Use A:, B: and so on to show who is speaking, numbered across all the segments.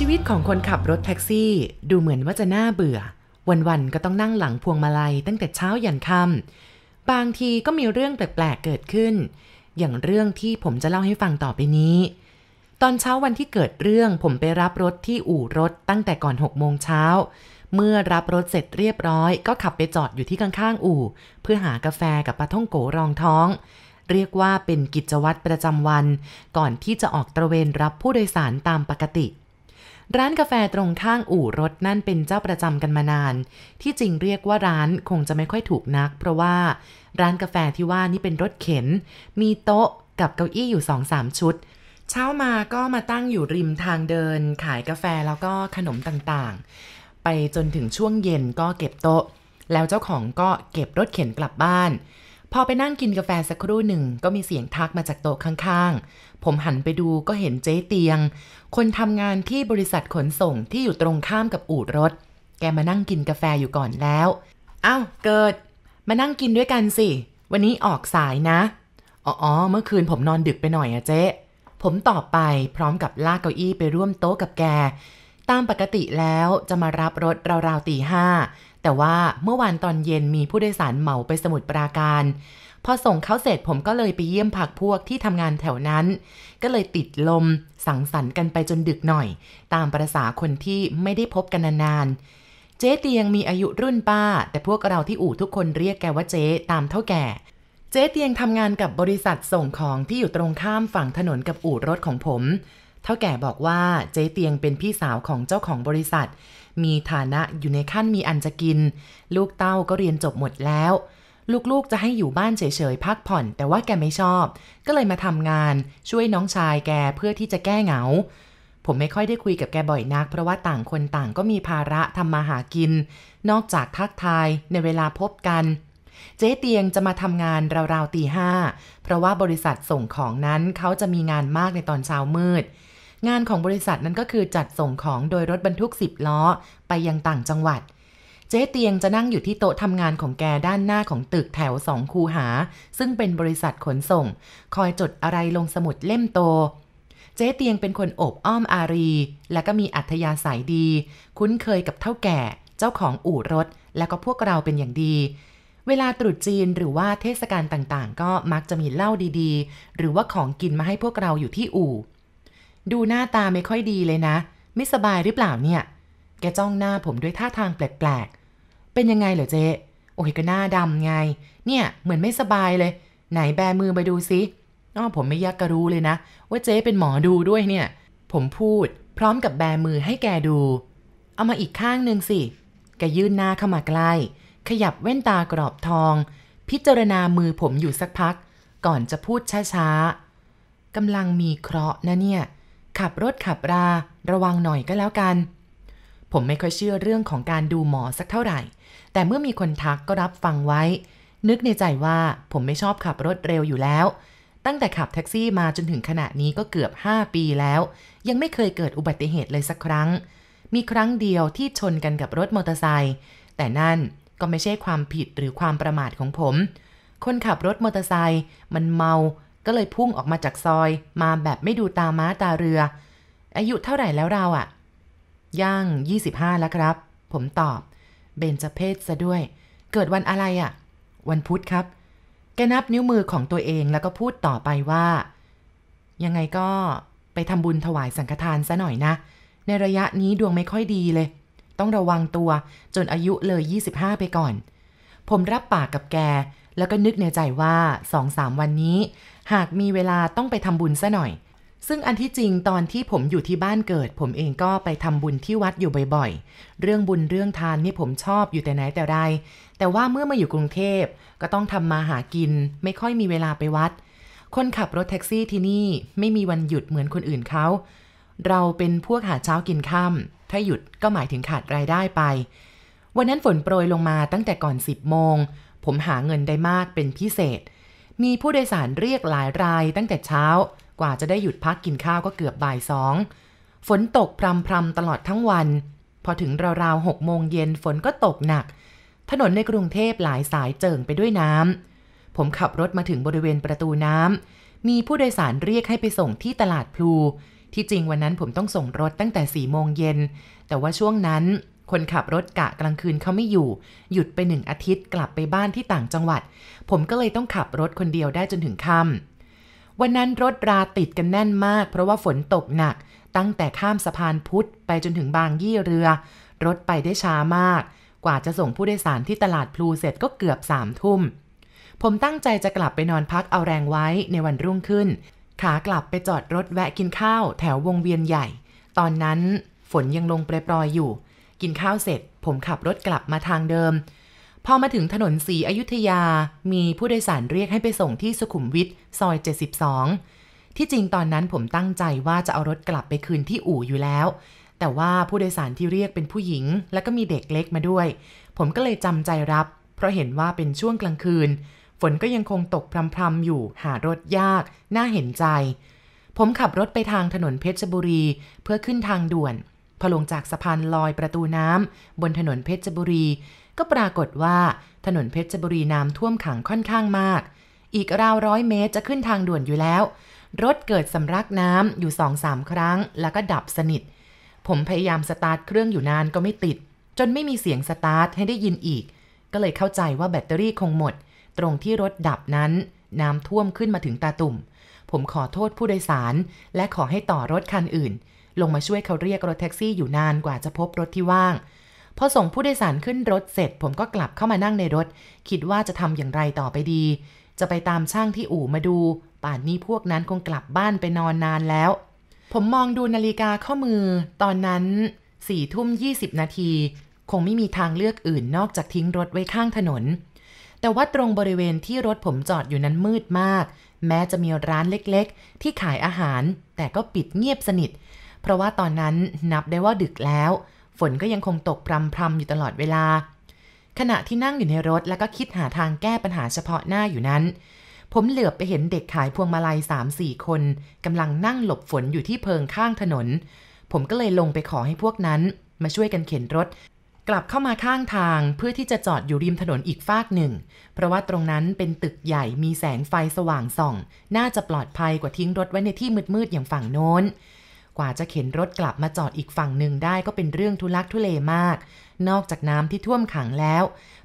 A: ชีวิตของคนขับรถแท็กซี่ ดูเหมือนว่าจะน่าเบื่อ วันๆก็ต้องนั่งหลังพวงมาลัยตั้งแต่เช้ายันค่ำบางทีก็มีเรื่องแปลกๆเกิดขึ้น อย่างเรื่องที่ผมจะเล่าให้ฟังต่อไปนี้ ตอนเช้าวันที่เกิดเรื่องผมไปรับรถที่อู่รถตั้งแต่ก่อน6โมงเช้า เมื่อรับรถเสร็จเรียบร้อย ก็ขับไปจอดอยู่ที่ข้างๆอู่ เพื่อหากาแฟกับปลาท่องโกรองท้องเรียกว่าเป็นกิจวัตรประจำวัน ก่อนที่จะออกตระเวนรับผู้โดยสารตามปกติ ร้านกาแฟตรงข้างอู่รถนั่นเป็นเจ้าประจำกันมานาน ที่จริงเรียกว่าร้านคงจะไม่ค่อยถูกนัก เพราะว่าร้านกาแฟที่ว่านี่เป็นรถเข็น มีโต๊ะกับเก้าอี้อยู่สองสามชุด เช้ามาก็มาตั้งอยู่ริมทางเดิน ขายกาแฟแล้วก็ขนมต่างๆ ไปจนถึงช่วงเย็นก็เก็บโต๊ะ แล้วเจ้าของก็เก็บรถเข็นกลับบ้าน พอไปนั่งกินกาแฟสักครู่หนึ่ง ก็มีเสียงทักมาจากโต๊ะข้างๆ ผมหันไปดูก็เห็นเจ๊เตียง คนทำงานที่บริษัทขนส่งที่อยู่ตรงข้ามกับอู่รถ แกมานั่งกินกาแฟอยู่ก่อนแล้วเอ้าเกิด มานั่งกินด้วยกันสิ วันนี้ออกสายนะ อ๋อเมื่อคืนผมนอนดึกไปหน่อยอะเจ๊ผมตอบไปพร้อมกับลากเก้าอี้ไปร่วมโต๊ะกับแก ตามปกติแล้วจะมารับรถราวๆตีห้า แต่ว่าเมื่อวานตอนเย็นมีผู้โดยสารเหมาไปสมุทรปราการ พอส่งเขาเสร็จผมก็เลยไปเยี่ยมพักพวกที่ทำงานแถวนั้น ก็เลยติดลมสังสรรค์กันไปจนดึกหน่อย ตามประษาคนที่ไม่ได้พบกันนานๆ เจ๊เตียงมีอายุรุ่นป้า แต่พวกเราที่อู่ทุกคนเรียกแกว่าเจ๊ตามเท่าแก่เจ๊เตียงทำงานกับบริษัทส่งของที่อยู่ตรงข้ามฝั่งถนนกับอู่รถของผม เท่าแก่บอกว่าเจ๊เตียงเป็นพี่สาวของเจ้าของบริษัท มีฐานะอยู่ในขั้นมีอันจะกิน ลูกเต้าก็เรียนจบหมดแล้ว ลูกๆจะให้อยู่บ้านเฉยๆพักผ่อน แต่ว่าแกไม่ชอบ ก็เลยมาทำงานช่วยน้องชายแกเพื่อที่จะแก้เหงา ผมไม่ค่อยได้คุยกับแกบ่อยนัก เพราะว่าต่างคนต่างก็มีภาระทำมาหากิน นอกจากทักทายในเวลาพบกันเจ๊เตียงจะมาทำงานราวๆตีห้าเพราะว่าบริษัทส่งของนั้นเขาจะมีงานมากในตอนเช้ามืด งานของบริษัทนั้นก็คือจัดส่งของโดยรถบรรทุก 10 ล้อ ไปยังต่างจังหวัด เจ๊เตียงจะนั่งอยู่ที่โต๊ะทำงานของแกด้านหน้าของตึกแถวสองคูหา ซึ่งเป็นบริษัทขนส่ง คอยจดอะไรลงสมุดเล่มโต เจ๊เตียงเป็นคนโอบอ้อมอารี และก็มีอัธยาศัยดี คุ้นเคยกับเท่าแก่ เจ้าของอู่รถ และก็พวกเราเป็นอย่างดีเวลาตรุษจีนหรือว่าเทศกาลต่างๆ ก็มักจะมีเหล้าดีๆ หรือว่าของกินมาให้พวกเราอยู่ที่อู่ ดูหน้าตาไม่ค่อยดีเลยนะ ไม่สบายหรือเปล่าเนี่ย แกจ้องหน้าผมด้วยท่าทางแปลกๆ เป็นยังไงเหรอเจ๊โอ้ยก็หน้าดำไง เนี่ยเหมือนไม่สบายเลย ไหนแบมือมาดูซิอ้อผมไม่ยักกระรู้เลยนะ ว่าเจ๊เป็นหมอดูด้วยเนี่ย ผมพูดพร้อมกับแบมือให้แกดู เอามาอีกข้างหนึ่งสิ แกยื่นหน้าเข้ามาใกล้ ขยับแว่นตากรอบทอง พิจารณามือผมอยู่สักพัก ก่อนจะพูดช้าๆกำลังมีเคราะห์นะเนี่ย ขับรถขับรา ระวังหน่อยก็แล้วกัน ผมไม่ค่อยเชื่อเรื่องของการดูหมอสักเท่าไหร่ แต่เมื่อมีคนทักก็รับฟังไว้ นึกในใจว่าผมไม่ชอบขับรถเร็วอยู่แล้ว ตั้งแต่ขับแท็กซี่มาจนถึงขณะนี้ก็เกือบ 5 ปีแล้ว ยังไม่เคยเกิดอุบัติเหตุเลยสักครั้ง มีครั้งเดียวที่ชนกันกับรถมอเตอร์ไซค์แต่นั่นก็ไม่ใช่ความผิดหรือความประมาทของผม คนขับรถมอเตอร์ไซค์มันเมา ก็เลยพุ่งออกมาจากซอย มาแบบไม่ดูตาม้าตาเรือ อายุเท่าไหร่แล้วเราอะย่าง 25 แล้วครับ ผมตอบ เบนจะเพศซะด้วย เกิดวันอะไรอะวันพุธครับ แกนับนิ้วมือของตัวเองแล้วก็พูดต่อไปว่า ยังไงก็ไปทำบุญถวายสังฆทานซะหน่อยนะ ในระยะนี้ดวงไม่ค่อยดีเลย ต้องระวังตัวจนอายุเลย 25 ไปก่อน ผมรับปากกับแก แล้วก็นึกในใจว่าสองสามวันนี้ หากมีเวลาต้องไปทำบุญซะหน่อย ซึ่งอันที่จริงตอนที่ผมอยู่ที่บ้านเกิด ผมเองก็ไปทำบุญที่วัดอยู่บ่อยๆ เรื่องบุญเรื่องทานนี่ผมชอบอยู่แต่ไหนแต่ไร แต่ว่าเมื่อมาอยู่กรุงเทพก็ต้องทำมาหากิน ไม่ค่อยมีเวลาไปวัด คนขับรถแท็กซี่ที่นี่ไม่มีวันหยุดเหมือนคนอื่นเขาเราเป็นพวกหาเช้ากินค่ำถ้าหยุดก็หมายถึงขาดรายได้ไป วันนั้นฝนโปรยลงมาตั้งแต่ก่อน 10 โมง ผมหาเงินได้มากเป็นพิเศษ มีผู้โดยสารเรียกหลายรายตั้งแต่เช้า กว่าจะได้หยุดพักกินข้าวก็เกือบบ่ายสอง ฝนตกพรำๆตลอดทั้งวัน พอถึงราวๆหกโมงเย็นฝนก็ตกหนัก ถนนในกรุงเทพหลายสายเจิ่งไปด้วยน้ำ ผมขับรถมาถึงบริเวณประตูน้ำ มีผู้โดยสารเรียกให้ไปส่งที่ตลาดพลูที่จริงวันนั้นผมต้องส่งรถตั้งแต่สี่โมงเย็น แต่ว่าช่วงนั้น คนขับรถกะกลางคืนเขาไม่อยู่ หยุดไปหนึ่งอาทิตย์กลับไปบ้านที่ต่างจังหวัด ผมก็เลยต้องขับรถคนเดียวได้จนถึงค่ำวันนั้นรถราติดกันแน่นมาก เพราะว่าฝนตกหนัก ตั้งแต่ข้ามสะพานพุทธไปจนถึงบางยี่เรือ รถไปได้ช้ามาก กว่าจะส่งผู้โดยสารที่ตลาดพลูเสร็จก็เกือบสามทุ่ม ผมตั้งใจจะกลับไปนอนพักเอาแรงไว้ในวันรุ่งขึ้น ขากลับไปจอดรถแวะกินข้าว แถววงเวียนใหญ่ ตอนนั้นฝนยังลงปรยๆอยู่ กินข้าวเสร็จ ผมขับรถกลับมาทางเดิม พอมาถึงถนนสี อยุธยา มีผู้โดยสารเรียกให้ไปส่งที่สุขุมวิทซอย 72 ที่จริงตอนนั้นผมตั้งใจว่าจะเอารถกลับไปคืนที่อู่อยู่แล้ว แต่ว่าผู้โดยสารที่เรียกเป็นผู้หญิง แล้วก็มีเด็กเล็กมาด้วย ผมก็เลยจำใจรับ เพราะเห็นว่าเป็นช่วงกลางคืน ฝนก็ยังคงตกพรำๆอยู่ หารถยาก น่าเห็นใจ ผมขับรถไปทางถนนเพชรบุรี เพื่อขึ้นทางด่วน พอลงจากสะพานลอยประตูน้ำบนถนนเพชรบุรี ก็ปรากฏว่าถนนเพชรบุรีน้ำท่วมขังค่อนข้างมาก อีกราวร้อยเมตรจะขึ้นทางด่วนอยู่แล้ว รถเกิดสำลักน้ำอยู่สองสามครั้ง แล้วก็ดับสนิท ผมพยายามสตาร์ทเครื่องอยู่นานก็ไม่ติด จนไม่มีเสียงสตาร์ทให้ได้ยินอีก ก็เลยเข้าใจว่าแบตเตอรี่คงหมด ตรงที่รถดับนั้น น้ำท่วมขึ้นมาถึงตาตุ่ม ผมขอโทษผู้โดยสาร และขอให้ต่อรถคันอื่น ลงมาช่วยเขาเรียกรถแท็กซี่อยู่นานกว่าจะพบรถที่ว่าง พอส่งผู้โดยสารขึ้นรถเสร็จ ผมก็กลับเข้ามานั่งในรถ คิดว่าจะทำอย่างไรต่อไปดี จะไปตามช่างที่อู่มาดู ป่านนี้พวกนั้นคงกลับบ้านไปนอนนานแล้ว ผมมองดูนาฬิกาข้อมือ ตอนนั้นสี่ทุ่มยี่สิบนาที คงไม่มีทางเลือกอื่นนอกจากทิ้งรถไว้ข้างถนน แต่ว่าตรงบริเวณที่รถผมจอดอยู่นั้นมืดมาก แม้จะมีร้านเล็กๆ ที่ขายอาหาร แต่ก็ปิดเงียบสนิท เพราะว่าตอนนั้นนับได้ว่าดึกแล้ว ฝนก็ยังคงตกพรำๆอยู่ตลอดเวลา ขณะที่นั่งอยู่ในรถแล้วก็คิดหาทางแก้ปัญหาเฉพาะหน้าอยู่นั้น ผมเหลือบไปเห็นเด็กขายพวงมาลัย3-4คนกำลังนั่งหลบฝนอยู่ที่เพิงข้างถนน ผมก็เลยลงไปขอให้พวกนั้น มาช่วยกันเข็นรถกลับเข้ามาข้างทางเพื่อที่จะจอดอยู่ริมถนนอีกฟากหนึ่ง เพราะว่าตรงนั้นเป็นตึกใหญ่มีแสงไฟสว่างส่อง น่าจะปลอดภัยกว่าทิ้งรถไว้ในที่มืดๆอย่างฝั่งโน้น กว่าจะเข็นรถกลับมาจอดอีกฝั่งหนึ่งได้ก็เป็นเรื่องทุลักทุเลมาก นอกจากน้ำที่ท่วมขังแล้ว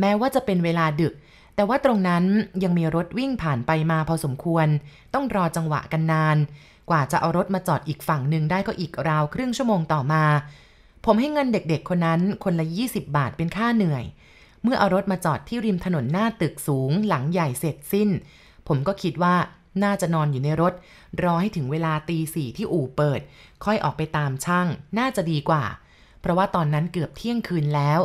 A: แม้ว่าจะเป็นเวลาดึก แต่ว่าตรงนั้นยังมีรถวิ่งผ่านไปมาพอสมควร ต้องรอจังหวะกันนาน กว่าจะเอารถมาจอดอีกฝั่งหนึ่งได้ก็อีกราวครึ่งชั่วโมงต่อมา ผมให้เงินเด็กๆ คนนั้นคนละ 20 บาทเป็นค่าเหนื่อย เมื่อเอารถมาจอดที่ริมถนนหน้าตึกสูงหลังใหญ่เสร็จสิ้น ผมก็คิดว่า น่าจะนอนอยู่ในรถ รอให้ถึงเวลาตีสี่ที่อู่เปิด ค่อยออกไปตามช่าง น่าจะดีกว่า เพราะว่าตอนนั้นเกือบเที่ยงคืนแล้ว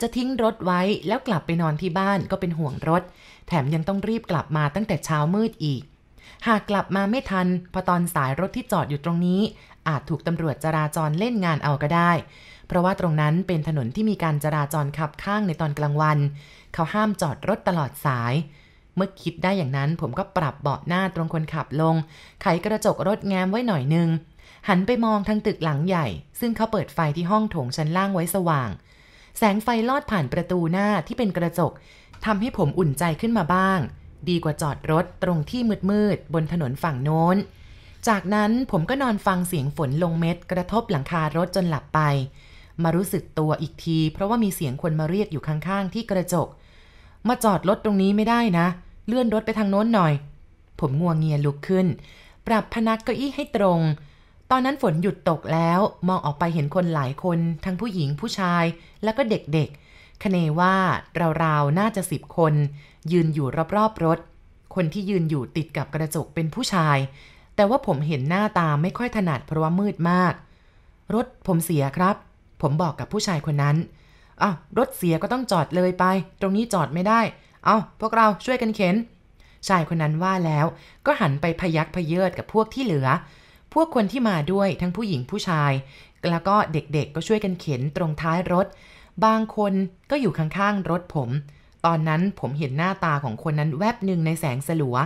A: จะทิ้งรถไว้แล้วกลับไปนอนที่บ้านก็เป็นห่วงรถ แถมยังต้องรีบกลับมาตั้งแต่เช้ามืดอีก หากกลับมาไม่ทัน พอตอนสายรถที่จอดอยู่ตรงนี้ อาจถูกตำรวจจราจรเล่นงานเอาก็ได้ เพราะว่าตรงนั้นเป็นถนนที่มีการจราจรขับข้างในตอนกลางวัน เขาห้ามจอดรถตลอดสาย เมื่อคิดได้อย่างนั้นผมก็ปรับเบาะหน้าตรงคนขับลง ไขกระจกรถแง้มไว้หน่อยนึง หันไปมองทางตึกหลังใหญ่ ซึ่งเขาเปิดไฟที่ห้องโถงชั้นล่างไว้สว่าง แสงไฟลอดผ่านประตูหน้าที่เป็นกระจกทำให้ผมอุ่นใจขึ้นมาบ้าง ดีกว่าจอดรถตรงที่มืดๆบนถนนฝั่งโน้น จากนั้นผมก็นอนฟังเสียงฝนลงเม็ด กระทบหลังคารถจนหลับไป มารู้สึกตัวอีกที เพราะว่ามีเสียงคนมาเรียกอยู่ข้างๆ ที่กระจก มาจอดรถตรงนี้ไม่ได้นะเเลื่อนรถไปทางโน้นหน่อย ผมงัวงเงียลุกขึ้น ปรับพนักเก้าอี้ให้ตรง ตอนนั้นฝนหยุดตกแล้ว มองออกไปเห็นคนหลายคน ทั้งผู้หญิงผู้ชาย แล้วก็เด็กๆ คเนว่าราวๆน่าจะสิบคน ยืนอยู่รอบๆรถ คนที่ยืนอยู่ติดกับกระจกเป็นผู้ชาย แต่ว่าผมเห็นหน้าตาไม่ค่อยถนัดเพราะว่ามืดมาก รถผมเสียครับ ผมบอกกับผู้ชายคนนั้นอ้าวรถเสียก็ต้องจอดเลยไป ตรงนี้จอดไม่ได้ เอาพวกเราช่วยกันเข็น ชายคนนั้นว่าแล้ว ก็หันไปพยักพเยิดกับพวกที่เหลือ พวกคนที่มาด้วยทั้งผู้หญิงผู้ชาย แล้วก็เด็กๆก็ช่วยกันเข็นตรงท้ายรถ บางคนก็อยู่ข้างๆรถผม ตอนนั้นผมเห็นหน้าตาของคนนั้นแวบหนึ่งในแสงสลัว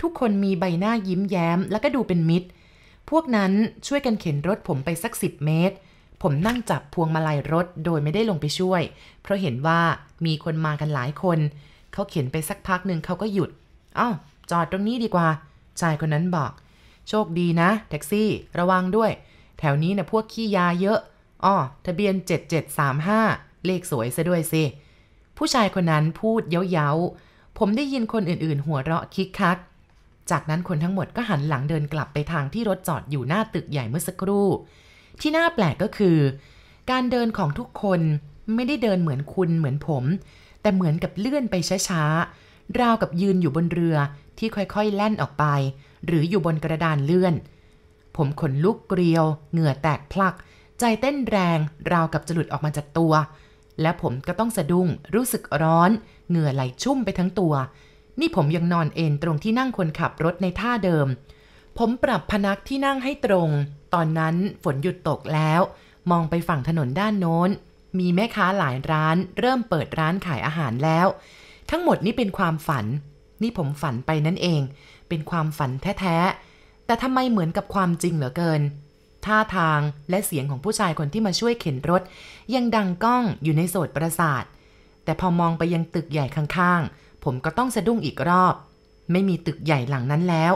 A: ทุกคนมีใบหน้ายิ้มแย้ม แล้วก็ดูเป็นมิตร พวกนั้นช่วยกันเข็นรถผมไปสักสิบเมตรผมนั่งจับพวงมาลัยรถโดยไม่ได้ลงไปช่วย เพราะเห็นว่ามีคนมากันหลายคน เขาเข็นไปสักพักหนึ่งเขาก็หยุดอ้าจอดตรงนี้ดีกว่า ชายคนนั้นบอก โชคดีนะ แท็กซี่ ระวังด้วย แถวนี้นะพวกขี้ยาเยอะอ้อทะเบียน 7735 เลขสวยซะด้วยสิ ผู้ชายคนนั้นพูดเย้าๆ ผมได้ยินคนอื่นๆ หัวเราะคิกคัก จากนั้นคนทั้งหมดก็หันหลังเดินกลับไปทางที่รถจอดอยู่หน้าตึกใหญ่เมื่อสักครู่ ที่น่าแปลกก็คือ การเดินของทุกคนไม่ได้เดินเหมือนคุณเหมือนผม แต่เหมือนกับเลื่อนไปช้าๆ ราวกับยืนอยู่บนเรือที่ค่อยๆ แล่นออกไป หรืออยู่บนกระดานเลื่อน ผมขนลุกเกลียว เหงื่อแตกพลัก ใจเต้นแรง ราวกับจะหลุดออกมาจากตัว และผมก็ต้องสะดุ้ง รู้สึกร้อน เหงื่อไหลชุ่มไปทั้งตัว นี่ผมยังนอนเอนตรงที่นั่งคนขับรถในท่าเดิม ผมปรับพนักที่นั่งให้ตรง ตอนนั้นฝนหยุดตกแล้ว มองไปฝั่งถนนด้านโน้น มีแม่ค้าหลายร้าน เริ่มเปิดร้านขายอาหารแล้ว ทั้งหมดนี้เป็นความฝัน นี่ผมฝันไปนั่นเอง เป็นความฝันแท้ๆ แต่ทำไมเหมือนกับความจริงเหลือเกิน ท่าทางและเสียงของผู้ชายคนที่มาช่วยเข็นรถ ยังดังก้องอยู่ในโสดประสาท แต่พอมองไปยังตึกใหญ่ข้างๆ ผมก็ต้องสะดุ้งอีกรอบ ไม่มีตึกใหญ่หลังนั้นแล้ว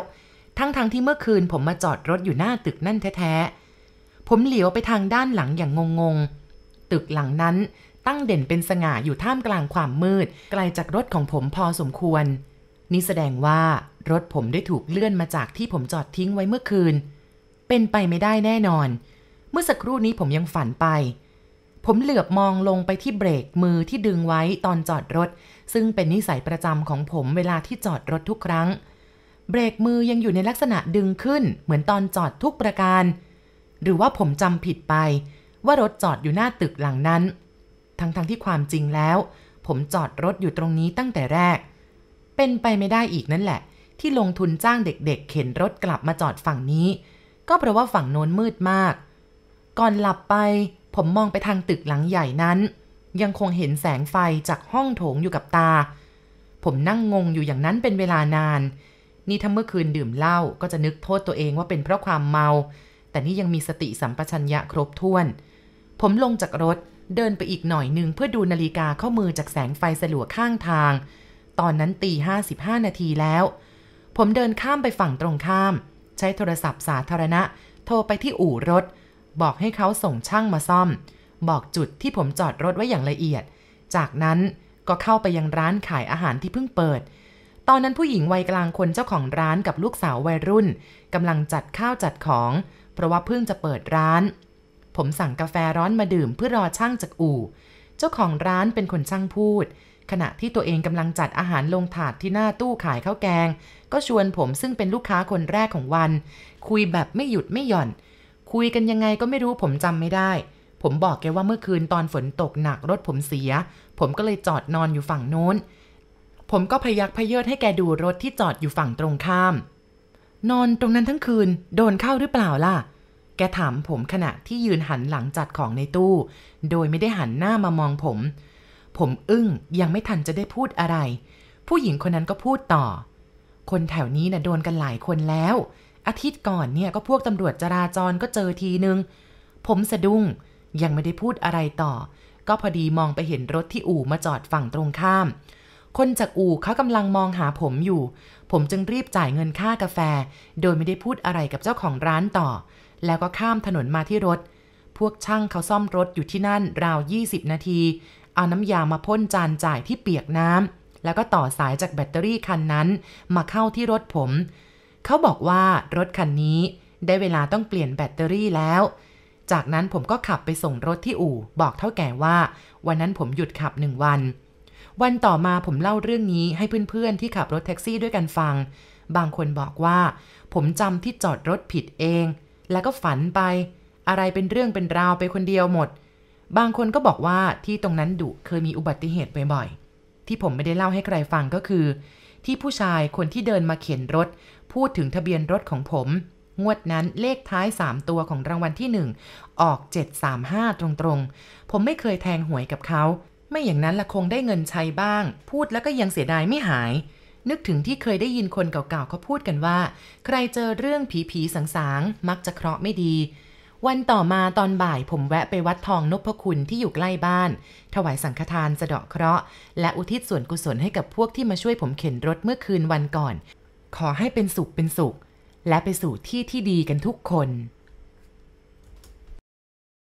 A: ทั้งๆทที่เมื่อคืนผมมาจอดรถอยู่หน้าตึกนั่นแท้ๆ ผมเหลียวไปทางด้านหลังอย่างงงๆ ตึกหลังนั้น ตั้งเด่นเป็นสง่าอยู่ท่ามกลางความมืด ไกลจากรถของผมพอสมควร นี่แสดงว่ารถผมได้ถูกเลื่อนมาจากที่ผมจอดทิ้งไว้เมื่อคืน เป็นไปไม่ได้แน่นอน เมื่อสักครู่นี้ผมยังฝันไป ผมเหลือบมองลงไปที่เบรกมือที่ดึงไว้ตอนจอดรถ ซึ่งเป็นนิสัยประจำของผมเวลาที่จอดรถทุกครั้ง เบรกมือยังอยู่ในลักษณะดึงขึ้น เหมือนตอนจอดทุกประการ หรือว่าผมจำผิดไป ว่ารถจอดอยู่หน้าตึกหลังนั้น ทั้งๆทที่ความจริงแล้ว ผมจอดรถอยู่ตรงนี้ตั้งแต่แรก เป็นไปไม่ได้อีกนั่นแหละ ที่ลงทุนจ้างเด็กๆ เข็นรถกลับมาจอดฝั่งนี้ ก็เพราะว่าฝั่งโน้นมืดมาก ก่อนหลับไป ผมมองไปทางตึกหลังใหญ่นั้น ยังคงเห็นแสงไฟจากห้องโถงอยู่กับตา ผมนั่งงงอยู่อย่างนั้นเป็นเวลานาน นี่ถ้าเมื่อคืนดื่มเหล้าก็จะนึกโทษตัวเองว่าเป็นเพราะความเมาแต่นี่ยังมีสติสัมปชัญญะครบถ้วน ผมลงจากรถเดินไปอีกหน่อยหนึ่งเพื่อดูนาฬิกาข้อมือจากแสงไฟสลัวข้างทาง ตอนนั้นตีห้าสิบห้านาทีแล้ว ผมเดินข้ามไปฝั่งตรงข้าม ใช้โทรศัพท์สาธารณะ โทรไปที่อู่รถ บอกให้เขาส่งช่างมาซ่อม บอกจุดที่ผมจอดรถไว้อย่างละเอียด จากนั้นก็เข้าไปยังร้านขายอาหารที่เพิ่งเปิด ตอนนั้นผู้หญิงวัยกลางคนเจ้าของร้านกับลูกสาววัยรุ่นกำลังจัดข้าวจัดของ เพราะว่าเพิ่งจะเปิดร้าน ผมสั่งกาแฟร้อนมาดื่มเพื่อรอช่างจากอู่ เจ้าของร้านเป็นคนช่างพูด ขณะที่ตัวเองกำลังจัดอาหารลงถาดที่หน้าตู้ขายข้าวแกง ก็ชวนผมซึ่งเป็นลูกค้าคนแรกของวัน คุยแบบไม่หยุดไม่หย่อน คุยกันยังไงก็ไม่รู้ผมจำไม่ได้ ผมบอกแกว่าเมื่อคืนตอนฝนตกหนักรถผมเสีย ผมก็เลยจอดนอนอยู่ฝั่งโน้น ผมก็พยักพเยิดให้แกดูรถที่จอดอยู่ฝั่งตรงข้าม นอนตรงนั้นทั้งคืน โดนเข้าหรือเปล่าล่ะ กถามผมขณะที่ยืนหันหลังจัดของในตู้ โดยไม่ได้หันหน้ามามองผม ผมอึ้งยังไม่ทันจะได้พูดอะไร ผู้หญิงคนนั้นก็พูดต่อ คนแถวนี้นะ่ะโดนกันหลายคนแล้ว อาทิตย์ก่อนเนี่ยก็พวกตำรวจจราจรก็เจอทีนึง ผมสะดุ้งยังไม่ได้พูดอะไรต่อ ก็พอดีมองไปเห็นรถที่อู่มาจอดฝั่งตรงข้าม คนจากอู่เขากำลังมองหาผมอยู่ ผมจึงรีบจ่ายเงินค่ากาแฟ โดยไม่ได้พูดอะไรกับเจ้าของร้านต่อ แล้วก็ข้ามถนนมาที่รถ พวกช่างเขาซ่อมรถอยู่ที่นั่นราว 20 นาที เอาน้ำยามาพ่นจานจ่ายที่เปียกน้ำแล้วก็ต่อสายจากแบตเตอรี่คันนั้น มาเข้าที่รถผม เขาบอกว่ารถคันนี้ได้เวลาต้องเปลี่ยนแบตเตอรี่แล้ว จากนั้นผมก็ขับไปส่งรถที่อู่ บอกเท่าแก่ว่า วันนั้นผมหยุดขับหนึ่งวัน วันต่อมาผมเล่าเรื่องนี้ให้เพื่อนๆ ที่ขับรถแท็กซี่ด้วยกันฟัง บางคนบอกว่า ผมจำที่จอดรถผิดเอง แล้วก็ฝันไป อะไรเป็นเรื่องเป็นราวไปคนเดียวหมด บางคนก็บอกว่าที่ตรงนั้นดุเคยมีอุบัติเหตุบ่อยๆ ที่ผมไม่ได้เล่าให้ใครฟังก็คือ ที่ผู้ชายคนที่เดินมาเข็นรถ พูดถึงทะเบียนรถของผม งวดนั้นเลขท้าย 3 ตัวของรางวัลที่ 1 ออก 735 ตรงๆ ผมไม่เคยแทงหวยกับเขา ไม่อย่างนั้นละคงได้เงินใช้บ้าง พูดแล้วก็ยังเสียดายไม่หาย นึกถึงที่เคยได้ยินคนเก่าๆเขาพูดกันว่า ใครเจอเรื่องผีๆสางๆ มักจะเคราะห์ไม่ดี วันต่อมาตอนบ่ายผมแวะไปวัดทองนพคุณที่อยู่ใกล้บ้าน ถวายสังฆทานสะเดาะเคราะห์และอุทิศส่วนกุศลให้กับพวกที่มาช่วยผมเข็นรถเมื่อคืนวันก่อน ขอให้เป็นสุขเป็นสุข และไปสู่ที่ที่ดีกันทุกคน